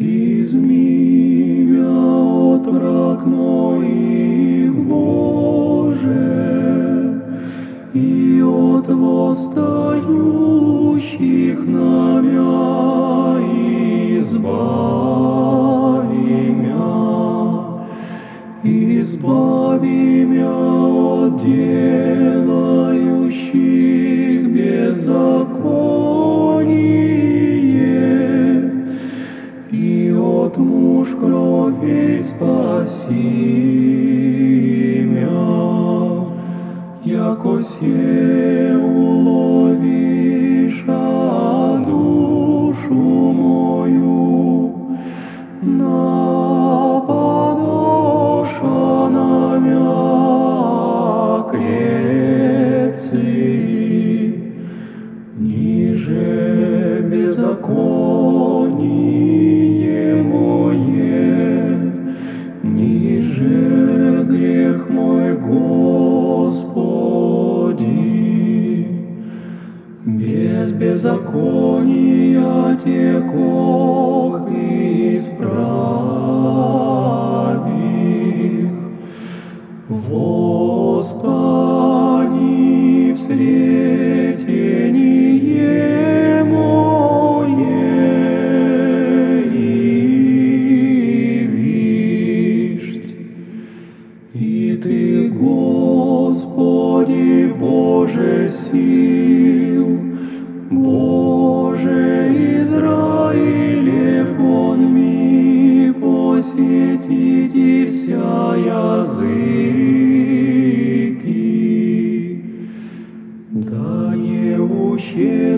Изми мя от враг моих, Боже, и от восстающих на мя избави спаси мя, яко се уловишь беззакония текох исправих.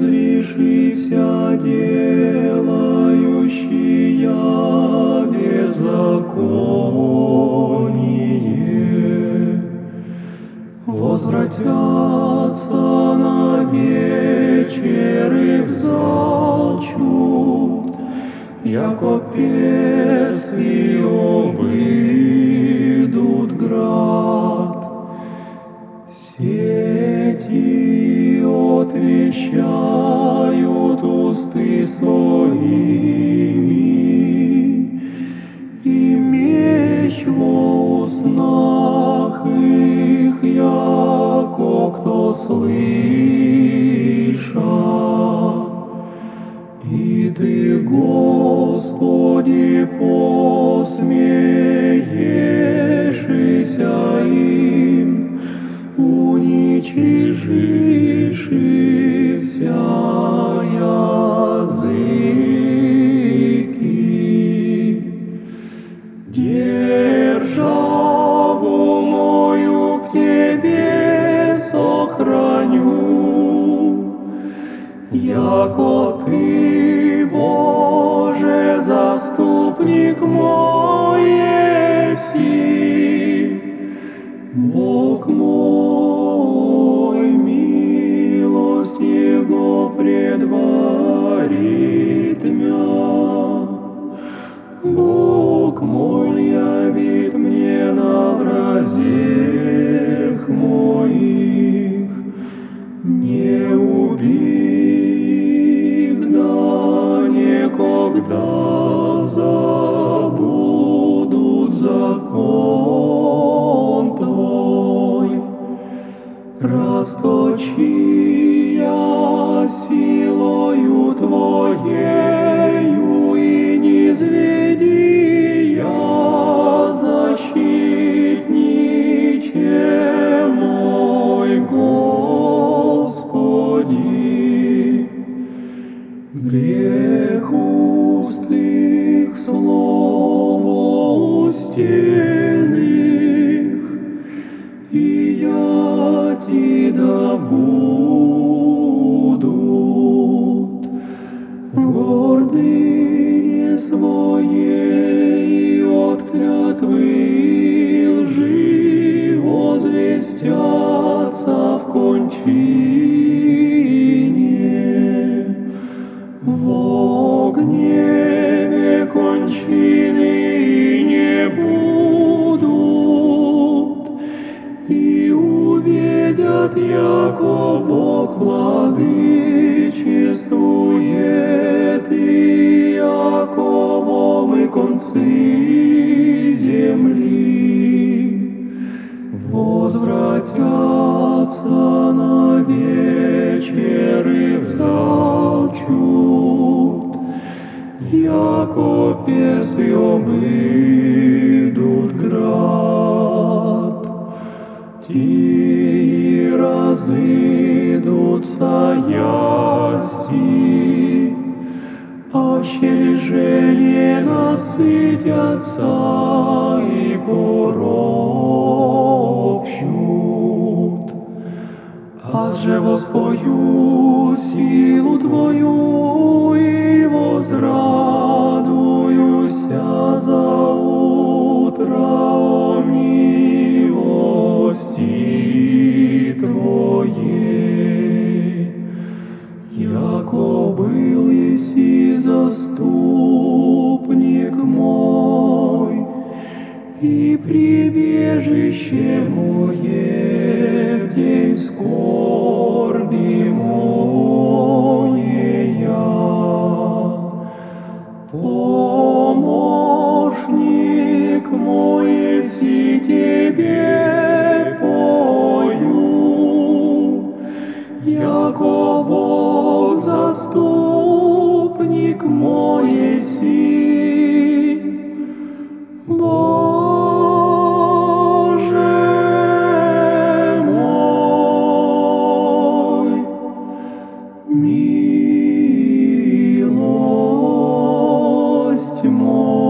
Ущедришь и вся делающая беззаконие возвратятся на вечер и взалчут, яко песли обыдут град. Сети отвещают усты своими, и меч во уснах их, яко кто слыша. И Ты, Господи, посмеешься им, уничижишь Державу мою к Тебе сохраню, яко Ты, Боже, заступник мой еси. Бог мой, милость Его предварит мя. Да никогда забудут закон Твой. Расточи я силою Твоею и не зведи Грех устых слово устиных, и я ти да будут гордыне своей от клятвы лжи возвестятся в кончине. Кончины не будут, и увидят, яко Бог владычествует, и яко концы яко песы обыдут град. Ти разыдутся ясти, аще лежели насытятся и поропщут. Аз же воспою силу Твою и возрадуюся за утро о милости Твоей. Яко был еси заступник мой, и прибежище мое день скорби моя. Помощник мой, если тебе пою, яко Бог заступник мой еси. радости мой.